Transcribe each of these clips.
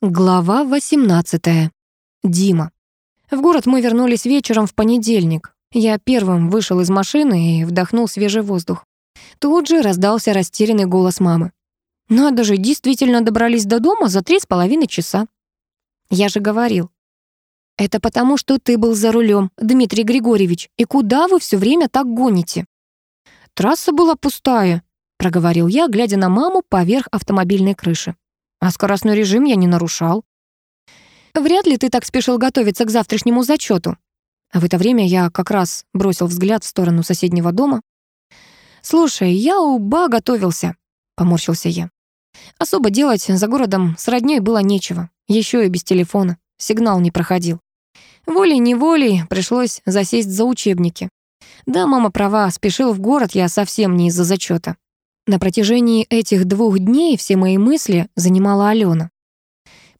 Глава 18. Дима. В город мы вернулись вечером в понедельник. Я первым вышел из машины и вдохнул свежий воздух. Тут же раздался растерянный голос мамы. «Надо же, действительно добрались до дома за три с половиной часа». Я же говорил. «Это потому, что ты был за рулем, Дмитрий Григорьевич, и куда вы все время так гоните?» «Трасса была пустая», — проговорил я, глядя на маму поверх автомобильной крыши. А скоростной режим я не нарушал. Вряд ли ты так спешил готовиться к завтрашнему зачету. А в это время я как раз бросил взгляд в сторону соседнего дома. «Слушай, я у ба готовился», — поморщился я. Особо делать за городом с роднёй было нечего, еще и без телефона, сигнал не проходил. Волей-неволей пришлось засесть за учебники. Да, мама права, спешил в город я совсем не из-за зачета. На протяжении этих двух дней все мои мысли занимала Алена.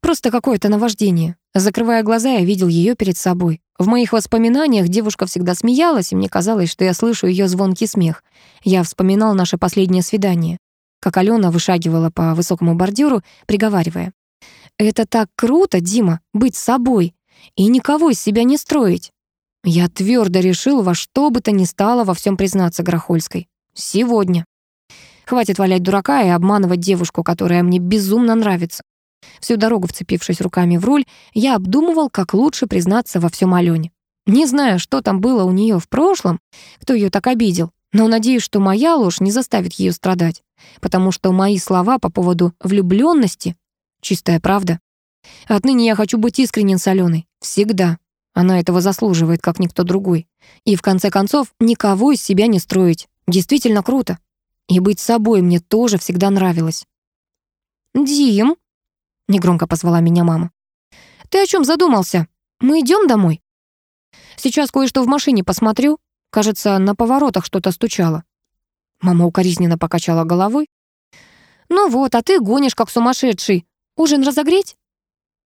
Просто какое-то наваждение. Закрывая глаза, я видел ее перед собой. В моих воспоминаниях девушка всегда смеялась, и мне казалось, что я слышу ее звонкий смех. Я вспоминал наше последнее свидание. Как Алена вышагивала по высокому бордюру, приговаривая. «Это так круто, Дима, быть собой, и никого из себя не строить». Я твердо решил во что бы то ни стало во всем признаться Грохольской. Сегодня. Хватит валять дурака и обманывать девушку, которая мне безумно нравится. Всю дорогу вцепившись руками в руль, я обдумывал, как лучше признаться во всем Алёне. Не знаю, что там было у нее в прошлом, кто ее так обидел, но надеюсь, что моя ложь не заставит ее страдать, потому что мои слова по поводу влюбленности — чистая правда. Отныне я хочу быть искренен с Аленой. Всегда. Она этого заслуживает, как никто другой. И в конце концов, никого из себя не строить. Действительно круто. И быть собой мне тоже всегда нравилось. «Дим», — негромко позвала меня мама, «ты о чем задумался? Мы идем домой?» «Сейчас кое-что в машине посмотрю. Кажется, на поворотах что-то стучало». Мама укоризненно покачала головой. «Ну вот, а ты гонишь, как сумасшедший. Ужин разогреть?»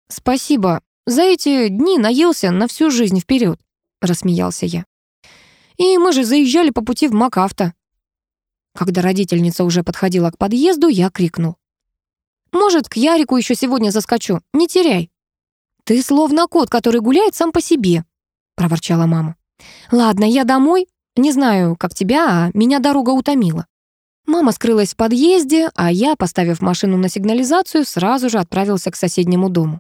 «Спасибо. За эти дни наелся на всю жизнь вперед», — рассмеялся я. «И мы же заезжали по пути в МакАвто. Когда родительница уже подходила к подъезду, я крикнул. «Может, к Ярику еще сегодня заскочу? Не теряй!» «Ты словно кот, который гуляет сам по себе», — проворчала мама. «Ладно, я домой. Не знаю, как тебя, а меня дорога утомила». Мама скрылась в подъезде, а я, поставив машину на сигнализацию, сразу же отправился к соседнему дому.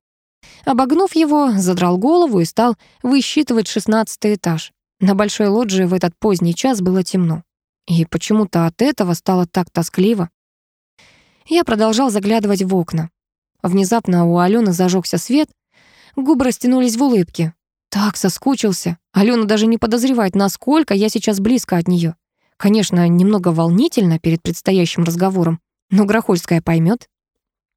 Обогнув его, задрал голову и стал высчитывать шестнадцатый этаж. На большой лоджии в этот поздний час было темно. И почему-то от этого стало так тоскливо. Я продолжал заглядывать в окна. Внезапно у Алены зажегся свет, губы растянулись в улыбке. Так соскучился. Алена даже не подозревает, насколько я сейчас близко от нее. Конечно, немного волнительно перед предстоящим разговором, но Грохольская поймет.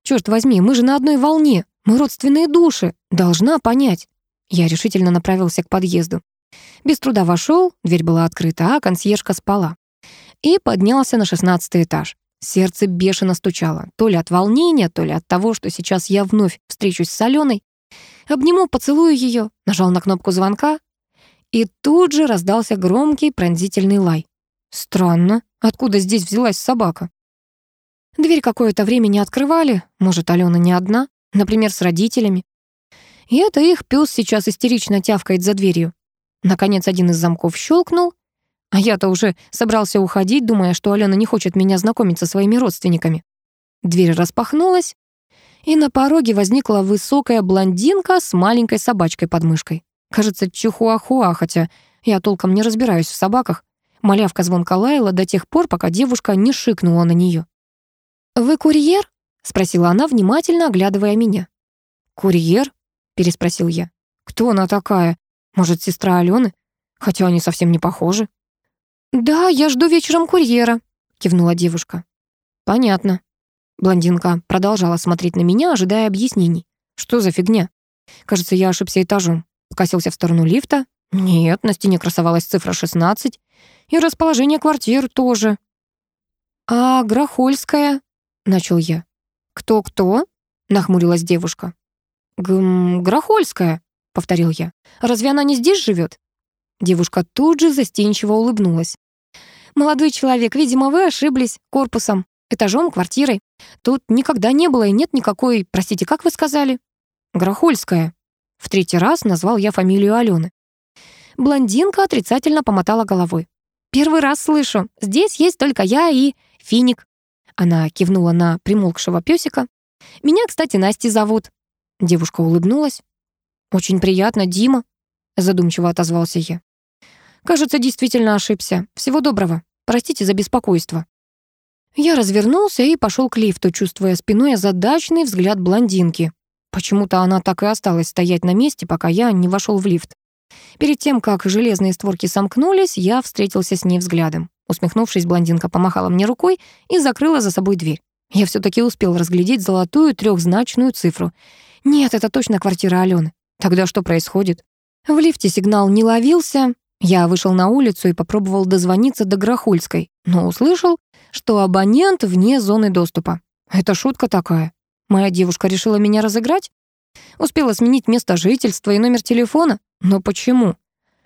Черт возьми, мы же на одной волне, мы родственные души, должна понять. Я решительно направился к подъезду. Без труда вошел, дверь была открыта, а консьержка спала и поднялся на шестнадцатый этаж. Сердце бешено стучало, то ли от волнения, то ли от того, что сейчас я вновь встречусь с Аленой. Обниму, поцелую ее, нажал на кнопку звонка, и тут же раздался громкий пронзительный лай. Странно, откуда здесь взялась собака? Дверь какое-то время не открывали, может, Алена не одна, например, с родителями. И это их пес сейчас истерично тявкает за дверью. Наконец один из замков щелкнул, а я-то уже собрался уходить, думая, что Алена не хочет меня знакомить со своими родственниками. Дверь распахнулась, и на пороге возникла высокая блондинка с маленькой собачкой под мышкой. Кажется, чихуахуа, хотя я толком не разбираюсь в собаках. Малявка звонко лаяла до тех пор, пока девушка не шикнула на нее. «Вы курьер?» — спросила она, внимательно оглядывая меня. «Курьер?» — переспросил я. «Кто она такая? Может, сестра Алены? Хотя они совсем не похожи». «Да, я жду вечером курьера», — кивнула девушка. «Понятно». Блондинка продолжала смотреть на меня, ожидая объяснений. «Что за фигня?» Кажется, я ошибся этажом. Покосился в сторону лифта. Нет, на стене красовалась цифра 16. И расположение квартир тоже. «А Грохольская?» — начал я. «Кто-кто?» — нахмурилась девушка. «Гм, Грохольская», — повторил я. «Разве она не здесь живет? Девушка тут же застенчиво улыбнулась. «Молодой человек, видимо, вы ошиблись корпусом. этажом, квартирой. Тут никогда не было и нет никакой, простите, как вы сказали? Грохольская. В третий раз назвал я фамилию Алены. Блондинка отрицательно помотала головой. «Первый раз слышу. Здесь есть только я и Финик». Она кивнула на примолкшего пёсика. «Меня, кстати, Настей зовут». Девушка улыбнулась. «Очень приятно, Дима», — задумчиво отозвался я. «Кажется, действительно ошибся. Всего доброго. Простите за беспокойство». Я развернулся и пошел к лифту, чувствуя спиной озадаченный взгляд блондинки. Почему-то она так и осталась стоять на месте, пока я не вошел в лифт. Перед тем, как железные створки сомкнулись, я встретился с ней взглядом. Усмехнувшись, блондинка помахала мне рукой и закрыла за собой дверь. Я все таки успел разглядеть золотую трехзначную цифру. Нет, это точно квартира Алены. Тогда что происходит? В лифте сигнал не ловился. Я вышел на улицу и попробовал дозвониться до Грохольской, но услышал, что абонент вне зоны доступа. Это шутка такая. Моя девушка решила меня разыграть? Успела сменить место жительства и номер телефона? Но почему?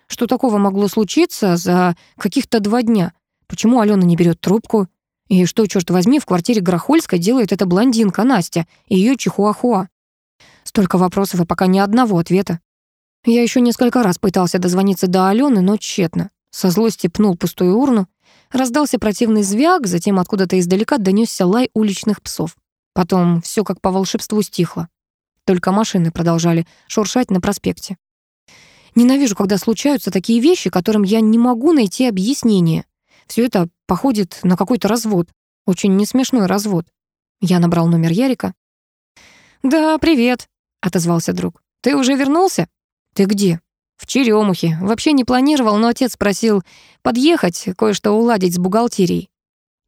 Что такого могло случиться за каких-то два дня? Почему Алена не берет трубку? И что, черт возьми, в квартире Грохольской делает эта блондинка Настя и ее чихуахуа? Столько вопросов и пока ни одного ответа. Я еще несколько раз пытался дозвониться до Алены, но тщетно. Со злости пнул пустую урну. Раздался противный звяк, затем откуда-то издалека донесся лай уличных псов. Потом все как по волшебству стихло. Только машины продолжали шуршать на проспекте. Ненавижу, когда случаются такие вещи, которым я не могу найти объяснение. Все это походит на какой-то развод. Очень несмешной развод. Я набрал номер Ярика. «Да, привет», — отозвался друг. «Ты уже вернулся?» «Ты где?» «В Черемухе. Вообще не планировал, но отец просил подъехать, кое-что уладить с бухгалтерией».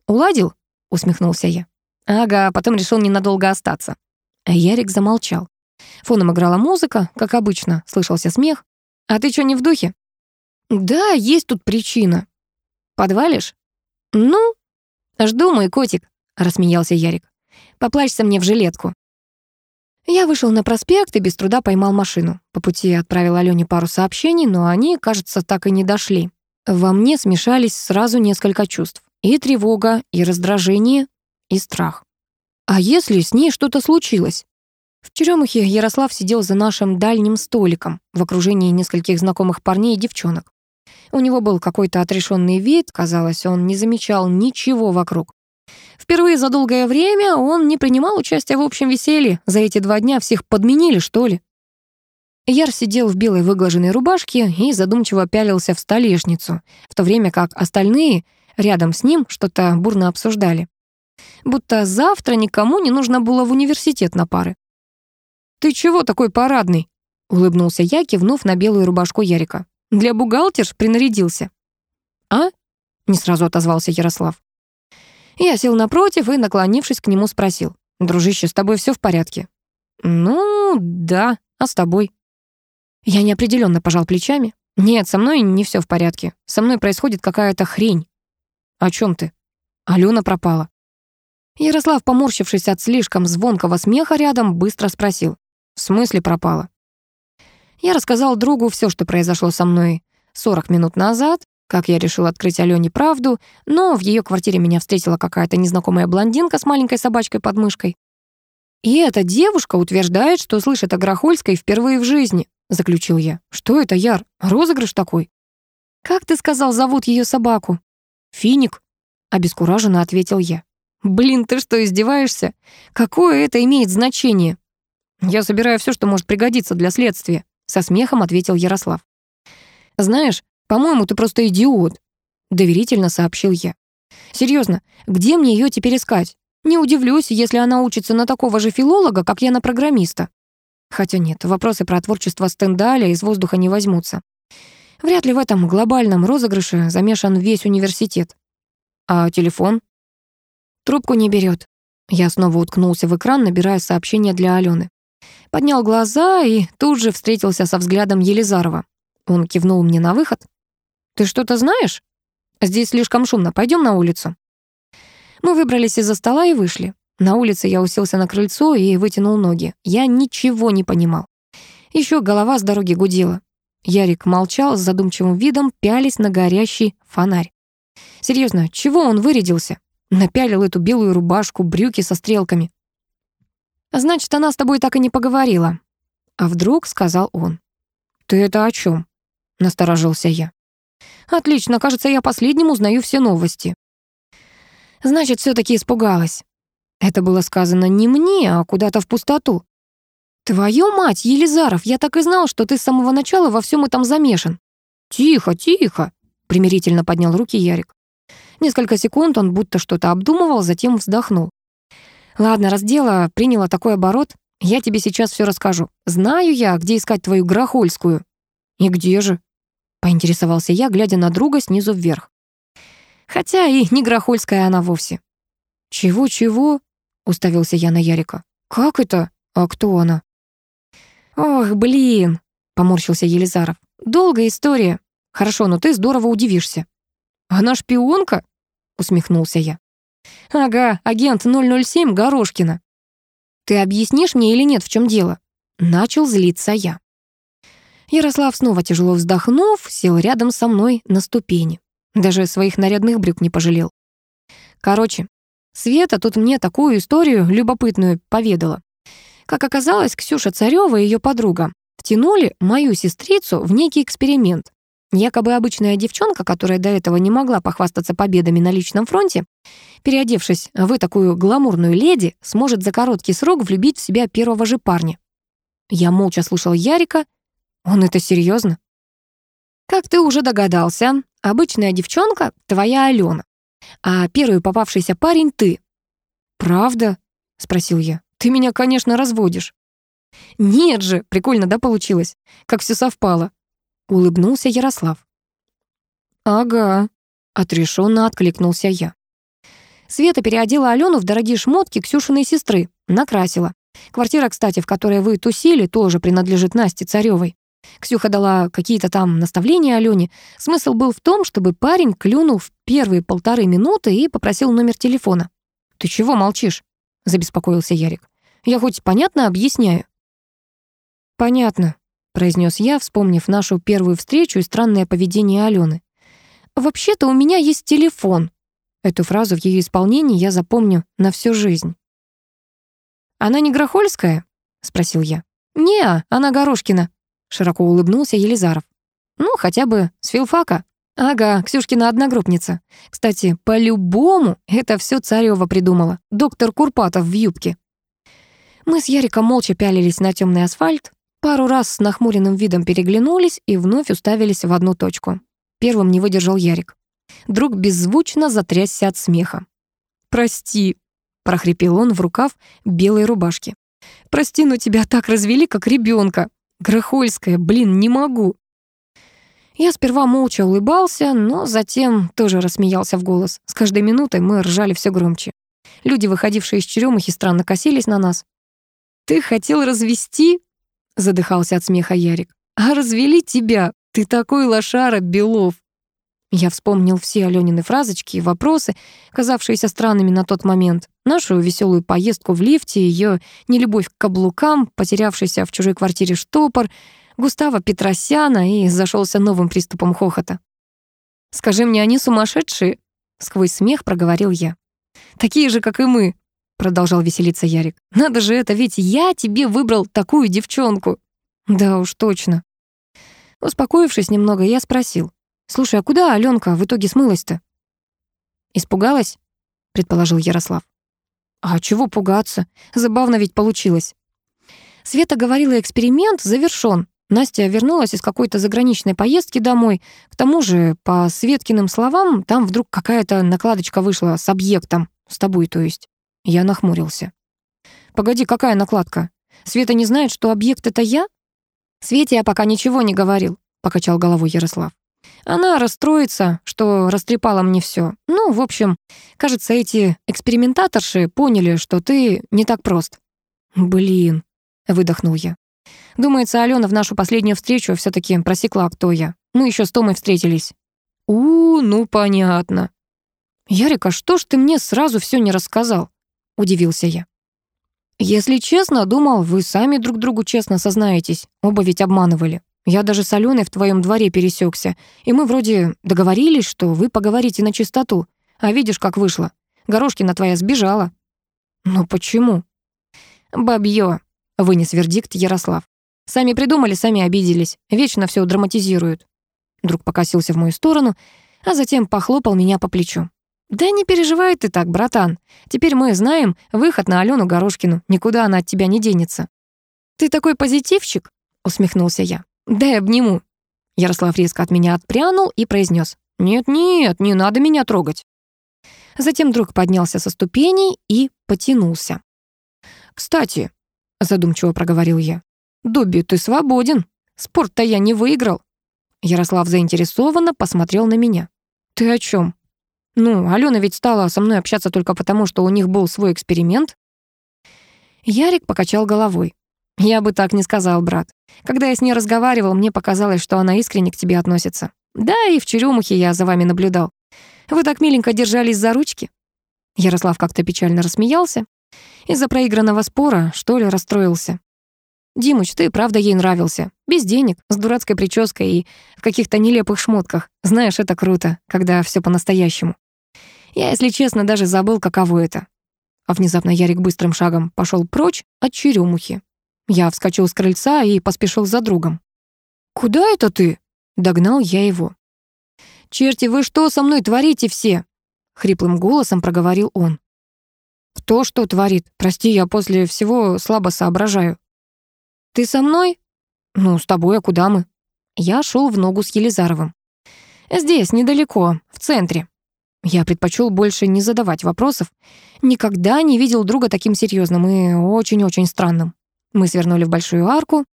«Уладил?» — усмехнулся я. Ага, потом решил ненадолго остаться. Ярик замолчал. Фоном играла музыка, как обычно, слышался смех. «А ты что, не в духе?» «Да, есть тут причина». «Подвалишь?» «Ну?» «Жду, мой котик», — рассмеялся Ярик. «Поплачься мне в жилетку». Я вышел на проспект и без труда поймал машину. По пути отправил Алёне пару сообщений, но они, кажется, так и не дошли. Во мне смешались сразу несколько чувств. И тревога, и раздражение, и страх. А если с ней что-то случилось? В черемухе Ярослав сидел за нашим дальним столиком в окружении нескольких знакомых парней и девчонок. У него был какой-то отрешенный вид, казалось, он не замечал ничего вокруг. Впервые за долгое время он не принимал участия в общем веселье. За эти два дня всех подменили, что ли? Яр сидел в белой выглаженной рубашке и задумчиво пялился в столешницу, в то время как остальные рядом с ним что-то бурно обсуждали будто завтра никому не нужно было в университет на пары. «Ты чего такой парадный?» — улыбнулся я, кивнув на белую рубашку Ярика. «Для бухгалтерш принарядился». «А?» — не сразу отозвался Ярослав. Я сел напротив и, наклонившись к нему, спросил. «Дружище, с тобой все в порядке?» «Ну, да. А с тобой?» Я неопределенно пожал плечами. «Нет, со мной не все в порядке. Со мной происходит какая-то хрень». «О чем ты?» «Алена пропала». Ярослав, поморщившись от слишком звонкого смеха рядом, быстро спросил. «В смысле пропала?» Я рассказал другу все, что произошло со мной 40 минут назад, как я решил открыть Алёне правду, но в ее квартире меня встретила какая-то незнакомая блондинка с маленькой собачкой под мышкой. «И эта девушка утверждает, что слышит о Грохольской впервые в жизни», — заключил я. «Что это, Яр? Розыгрыш такой?» «Как ты сказал, зовут ее собаку?» «Финик», — обескураженно ответил я. Блин, ты что, издеваешься? Какое это имеет значение? Я собираю все, что может пригодиться для следствия, со смехом ответил Ярослав. Знаешь, по-моему, ты просто идиот, доверительно сообщил я. Серьезно, где мне ее теперь искать? Не удивлюсь, если она учится на такого же филолога, как я на программиста. Хотя нет, вопросы про творчество Стендаля из воздуха не возьмутся. Вряд ли в этом глобальном розыгрыше замешан весь университет. А телефон? Трубку не берет. Я снова уткнулся в экран, набирая сообщение для Алены. Поднял глаза и тут же встретился со взглядом Елизарова. Он кивнул мне на выход. «Ты что-то знаешь? Здесь слишком шумно, пойдем на улицу». Мы выбрались из-за стола и вышли. На улице я уселся на крыльцо и вытянул ноги. Я ничего не понимал. Еще голова с дороги гудела. Ярик молчал с задумчивым видом, пялись на горящий фонарь. Серьезно, чего он вырядился? Напялил эту белую рубашку, брюки со стрелками. Значит, она с тобой так и не поговорила. А вдруг сказал он. Ты это о чем? Насторожился я. Отлично, кажется, я последним узнаю все новости. Значит, все таки испугалась. Это было сказано не мне, а куда-то в пустоту. «Твою мать, Елизаров, я так и знал, что ты с самого начала во всем этом замешан». «Тихо, тихо», — примирительно поднял руки Ярик. Несколько секунд он будто что-то обдумывал, затем вздохнул. «Ладно, раз дело приняло такой оборот, я тебе сейчас все расскажу. Знаю я, где искать твою Грохольскую». «И где же?» — поинтересовался я, глядя на друга снизу вверх. Хотя и не Грохольская она вовсе. «Чего-чего?» — уставился я на Ярика. «Как это? А кто она?» «Ох, блин!» — поморщился Елизаров. «Долгая история. Хорошо, но ты здорово удивишься». «Она шпионка?» — усмехнулся я. «Ага, агент 007 Горошкина». «Ты объяснишь мне или нет, в чем дело?» Начал злиться я. Ярослав, снова тяжело вздохнув, сел рядом со мной на ступени. Даже своих нарядных брюк не пожалел. Короче, Света тут мне такую историю любопытную поведала. Как оказалось, Ксюша Царёва и её подруга втянули мою сестрицу в некий эксперимент. Якобы обычная девчонка, которая до этого не могла похвастаться победами на личном фронте, переодевшись в такую гламурную леди, сможет за короткий срок влюбить в себя первого же парня. Я молча слушал Ярика. Он это серьезно? Как ты уже догадался, обычная девчонка — твоя Алена, а первый попавшийся парень — ты. «Правда?» — спросил я. Ты меня, конечно, разводишь». «Нет же, прикольно, да, получилось? Как все совпало?» Улыбнулся Ярослав. «Ага», — отрешенно откликнулся я. Света переодела Алену в дорогие шмотки Ксюшиной сестры, накрасила. Квартира, кстати, в которой вы тусили, тоже принадлежит Насте Царевой. Ксюха дала какие-то там наставления Алене. Смысл был в том, чтобы парень клюнул в первые полторы минуты и попросил номер телефона. «Ты чего молчишь?» — забеспокоился Ярик. «Я хоть понятно объясняю?» «Понятно», — произнес я, вспомнив нашу первую встречу и странное поведение Алены. «Вообще-то у меня есть телефон». Эту фразу в ее исполнении я запомню на всю жизнь. «Она не Грохольская?» — спросил я. «Не, она Горошкина», — широко улыбнулся Елизаров. «Ну, хотя бы с филфака». Ага, Ксюшкина одногруппница. Кстати, по-любому это все Царева придумала. Доктор Курпатов в юбке. Мы с Яриком молча пялились на темный асфальт, пару раз с нахмуренным видом переглянулись и вновь уставились в одну точку. Первым не выдержал Ярик. Друг беззвучно затрясся от смеха. «Прости», — прохрипел он в рукав белой рубашки. «Прости, но тебя так развели, как ребенка. Грохольская, блин, не могу». Я сперва молча улыбался, но затем тоже рассмеялся в голос. С каждой минутой мы ржали все громче. Люди, выходившие из черемухи, странно косились на нас. «Ты хотел развести?» — задыхался от смеха Ярик. «А развели тебя! Ты такой лошара, Белов!» Я вспомнил все Алёнины фразочки и вопросы, казавшиеся странными на тот момент. Нашу веселую поездку в лифте, ее нелюбовь к каблукам, потерявшийся в чужой квартире штопор, Густава Петросяна и зашелся новым приступом хохота. «Скажи мне, они сумасшедшие?» — сквозь смех проговорил я. «Такие же, как и мы», — продолжал веселиться Ярик. «Надо же это, ведь я тебе выбрал такую девчонку». «Да уж, точно». Успокоившись немного, я спросил. «Слушай, а куда Аленка в итоге смылась-то?» «Испугалась?» — предположил Ярослав. «А чего пугаться? Забавно ведь получилось». Света говорила, эксперимент завершён. Настя вернулась из какой-то заграничной поездки домой. К тому же, по Светкиным словам, там вдруг какая-то накладочка вышла с объектом. С тобой, то есть. Я нахмурился. «Погоди, какая накладка? Света не знает, что объект — это я?» «Свете я пока ничего не говорил», — покачал головой Ярослав. «Она расстроится, что растрепала мне все. Ну, в общем, кажется, эти экспериментаторши поняли, что ты не так прост». «Блин», — выдохнул я. Думается, Алена в нашу последнюю встречу все таки просекла, кто я. Мы еще с Томой встретились. У, ну понятно. Ярика, что ж ты мне сразу все не рассказал? Удивился я. Если честно, думал, вы сами друг другу честно сознаетесь. Оба ведь обманывали. Я даже с Аленой в твоем дворе пересекся, и мы вроде договорились, что вы поговорите на чистоту. А видишь, как вышло. Горошкина твоя сбежала». «Но почему?» «Бабьё», — вынес вердикт Ярослав. «Сами придумали, сами обиделись. Вечно все драматизируют». Друг покосился в мою сторону, а затем похлопал меня по плечу. «Да не переживай ты так, братан. Теперь мы знаем выход на Алену Горошкину. Никуда она от тебя не денется». «Ты такой позитивчик?» — усмехнулся я. «Дай обниму». Ярослав резко от меня отпрянул и произнес. «Нет-нет, не надо меня трогать». Затем друг поднялся со ступеней и потянулся. «Кстати», — задумчиво проговорил я, «Добби, ты свободен. Спорт-то я не выиграл». Ярослав заинтересованно посмотрел на меня. «Ты о чем? Ну, Алена ведь стала со мной общаться только потому, что у них был свой эксперимент». Ярик покачал головой. «Я бы так не сказал, брат. Когда я с ней разговаривал, мне показалось, что она искренне к тебе относится. Да, и в черемухе я за вами наблюдал. Вы так миленько держались за ручки». Ярослав как-то печально рассмеялся. Из-за проигранного спора, что ли, расстроился. «Димыч, ты правда ей нравился. Без денег, с дурацкой прической и в каких-то нелепых шмотках. Знаешь, это круто, когда все по-настоящему. Я, если честно, даже забыл, каково это». А внезапно Ярик быстрым шагом пошел прочь от черемухи. Я вскочил с крыльца и поспешил за другом. «Куда это ты?» — догнал я его. «Черти, вы что со мной творите все?» — хриплым голосом проговорил он. «Кто что творит? Прости, я после всего слабо соображаю». «Ты со мной?» «Ну, с тобой, а куда мы?» Я шел в ногу с Елизаровым. «Здесь, недалеко, в центре». Я предпочел больше не задавать вопросов. Никогда не видел друга таким серьезным и очень-очень странным. Мы свернули в большую арку.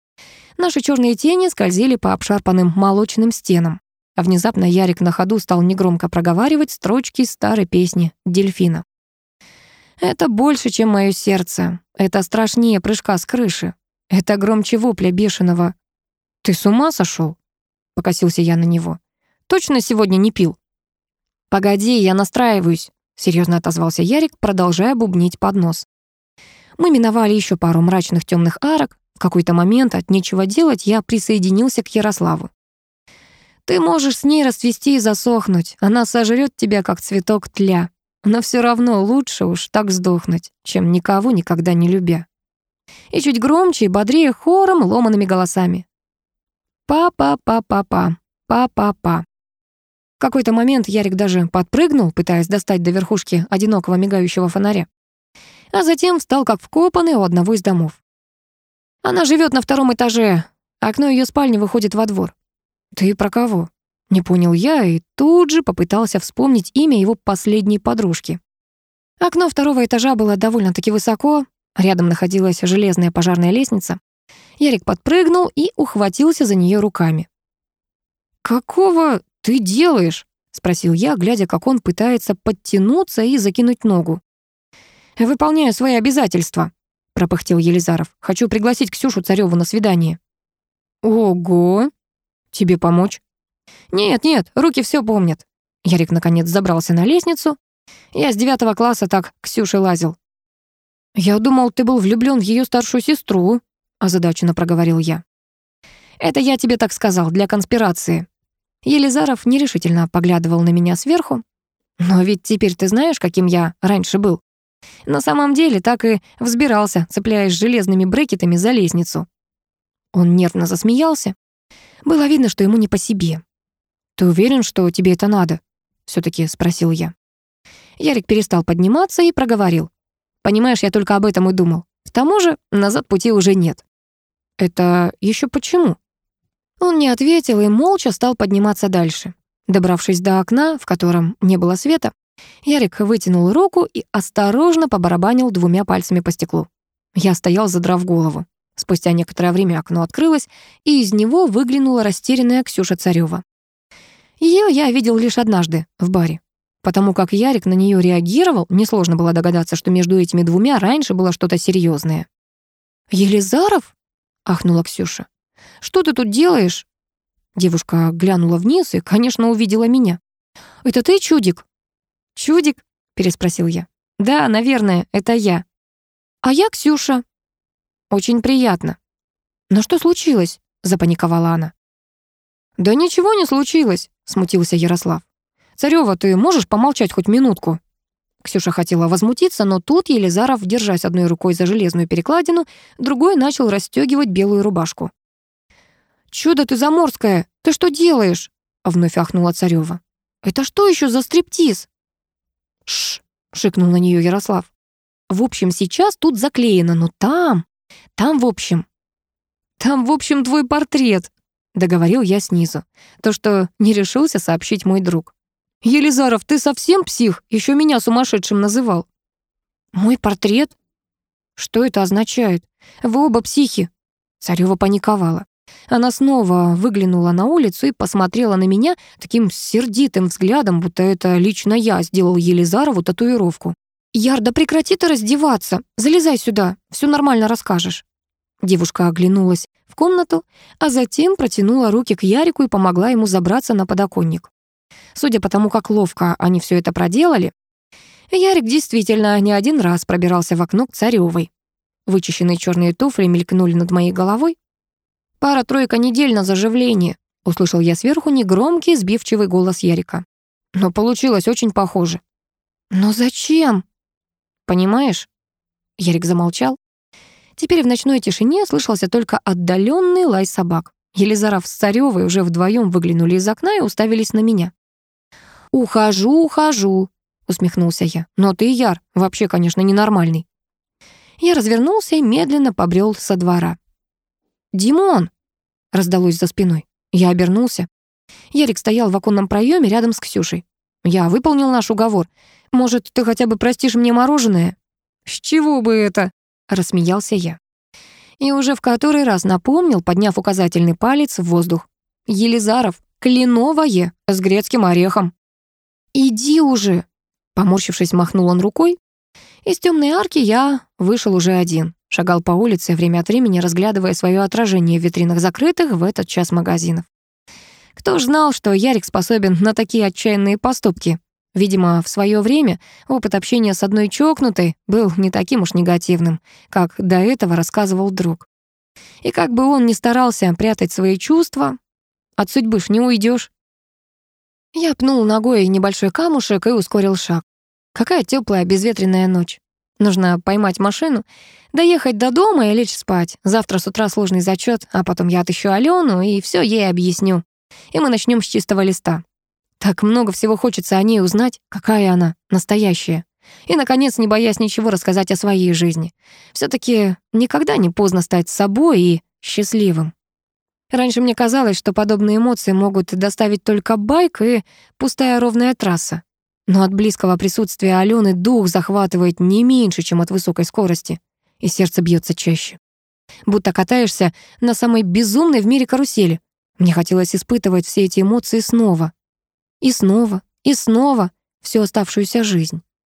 Наши черные тени скользили по обшарпанным молочным стенам. А внезапно Ярик на ходу стал негромко проговаривать строчки старой песни «Дельфина». Это больше, чем мое сердце. Это страшнее прыжка с крыши. Это громче вопля бешеного. «Ты с ума сошел? Покосился я на него. «Точно сегодня не пил?» «Погоди, я настраиваюсь», — серьезно отозвался Ярик, продолжая бубнить под нос. Мы миновали еще пару мрачных темных арок. В какой-то момент от нечего делать я присоединился к Ярославу. «Ты можешь с ней расцвести и засохнуть. Она сожрет тебя, как цветок тля. Но все равно лучше уж так сдохнуть, чем никого никогда не любя». И чуть громче и бодрее хором ломаными голосами. «Па-па-па-па-па, па-па-па». В какой-то момент Ярик даже подпрыгнул, пытаясь достать до верхушки одинокого мигающего фонаря а затем встал как вкопанный у одного из домов. Она живет на втором этаже, окно ее спальни выходит во двор. Ты про кого? Не понял я и тут же попытался вспомнить имя его последней подружки. Окно второго этажа было довольно-таки высоко, рядом находилась железная пожарная лестница. Ярик подпрыгнул и ухватился за нее руками. «Какого ты делаешь?» — спросил я, глядя, как он пытается подтянуться и закинуть ногу. «Выполняю свои обязательства», — пропыхтел Елизаров. «Хочу пригласить Ксюшу Царёву на свидание». «Ого! Тебе помочь?» «Нет, нет, руки все помнят». Ярик, наконец, забрался на лестницу. Я с девятого класса так Ксюше лазил. «Я думал, ты был влюблён в её старшую сестру», — озадаченно проговорил я. «Это я тебе так сказал, для конспирации». Елизаров нерешительно поглядывал на меня сверху. «Но ведь теперь ты знаешь, каким я раньше был?» На самом деле так и взбирался, цепляясь железными брекетами за лестницу. Он нервно засмеялся. Было видно, что ему не по себе. «Ты уверен, что тебе это надо?» — все-таки спросил я. Ярик перестал подниматься и проговорил. «Понимаешь, я только об этом и думал. К тому же назад пути уже нет». «Это еще почему?» Он не ответил и молча стал подниматься дальше. Добравшись до окна, в котором не было света, Ярик вытянул руку и осторожно побарабанил двумя пальцами по стеклу. Я стоял, задрав голову. Спустя некоторое время окно открылось, и из него выглянула растерянная Ксюша Царёва. Ее я видел лишь однажды, в баре. Потому как Ярик на нее реагировал, несложно было догадаться, что между этими двумя раньше было что-то серьезное. «Елизаров?» — ахнула Ксюша. «Что ты тут делаешь?» Девушка глянула вниз и, конечно, увидела меня. «Это ты, чудик?» «Чудик?» — переспросил я. «Да, наверное, это я». «А я Ксюша». «Очень приятно». «Но что случилось?» — запаниковала она. «Да ничего не случилось», — смутился Ярослав. «Царёва, ты можешь помолчать хоть минутку?» Ксюша хотела возмутиться, но тут Елизаров, держась одной рукой за железную перекладину, другой начал расстегивать белую рубашку. «Чудо ты заморская! Ты что делаешь?» — вновь ахнула Царева. «Это что еще за стриптиз?» «Шш!» — шикнул на нее Ярослав. «В общем, сейчас тут заклеено, но там... Там, в общем...» «Там, в общем, твой портрет», — договорил я снизу. То, что не решился сообщить мой друг. «Елизаров, ты совсем псих? Еще меня сумасшедшим называл». «Мой портрет? Что это означает? Вы оба психи». Царева паниковала. Она снова выглянула на улицу и посмотрела на меня таким сердитым взглядом, будто это лично я сделал Елизарову татуировку. «Ярда, прекрати ты раздеваться! Залезай сюда, все нормально расскажешь». Девушка оглянулась в комнату, а затем протянула руки к Ярику и помогла ему забраться на подоконник. Судя по тому, как ловко они все это проделали, Ярик действительно не один раз пробирался в окно к Царевой. Вычищенные черные туфли мелькнули над моей головой. «Пара-тройка недель на заживление», — услышал я сверху негромкий, сбивчивый голос Ярика. «Но получилось очень похоже». «Но зачем?» «Понимаешь?» Ярик замолчал. Теперь в ночной тишине слышался только отдаленный лай собак. Елизаров с Царёвой уже вдвоем выглянули из окна и уставились на меня. «Ухожу, ухожу», — усмехнулся я. «Но ты, Яр, вообще, конечно, ненормальный». Я развернулся и медленно побрел со двора. «Димон!» — раздалось за спиной. Я обернулся. Ярик стоял в оконном проеме рядом с Ксюшей. «Я выполнил наш уговор. Может, ты хотя бы простишь мне мороженое?» «С чего бы это?» — рассмеялся я. И уже в который раз напомнил, подняв указательный палец в воздух. «Елизаров, кленовое, с грецким орехом». «Иди уже!» Поморщившись, махнул он рукой. Из темной арки я вышел уже один. Шагал по улице, время от времени разглядывая свое отражение в витринах закрытых в этот час магазинов. Кто ж знал, что Ярик способен на такие отчаянные поступки? Видимо, в свое время опыт общения с одной чокнутой был не таким уж негативным, как до этого рассказывал друг. И как бы он ни старался прятать свои чувства, от судьбы ж не уйдешь. Я пнул ногой небольшой камушек и ускорил шаг. Какая теплая безветренная ночь. Нужно поймать машину, доехать до дома и лечь спать. Завтра с утра сложный зачет, а потом я отыщу Алену и все ей объясню. И мы начнем с чистого листа. Так много всего хочется о ней узнать, какая она, настоящая. И, наконец, не боясь ничего рассказать о своей жизни. все таки никогда не поздно стать собой и счастливым. Раньше мне казалось, что подобные эмоции могут доставить только байк и пустая ровная трасса. Но от близкого присутствия Алены дух захватывает не меньше, чем от высокой скорости, и сердце бьется чаще. Будто катаешься на самой безумной в мире карусели. Мне хотелось испытывать все эти эмоции снова. И снова, и снова всю оставшуюся жизнь.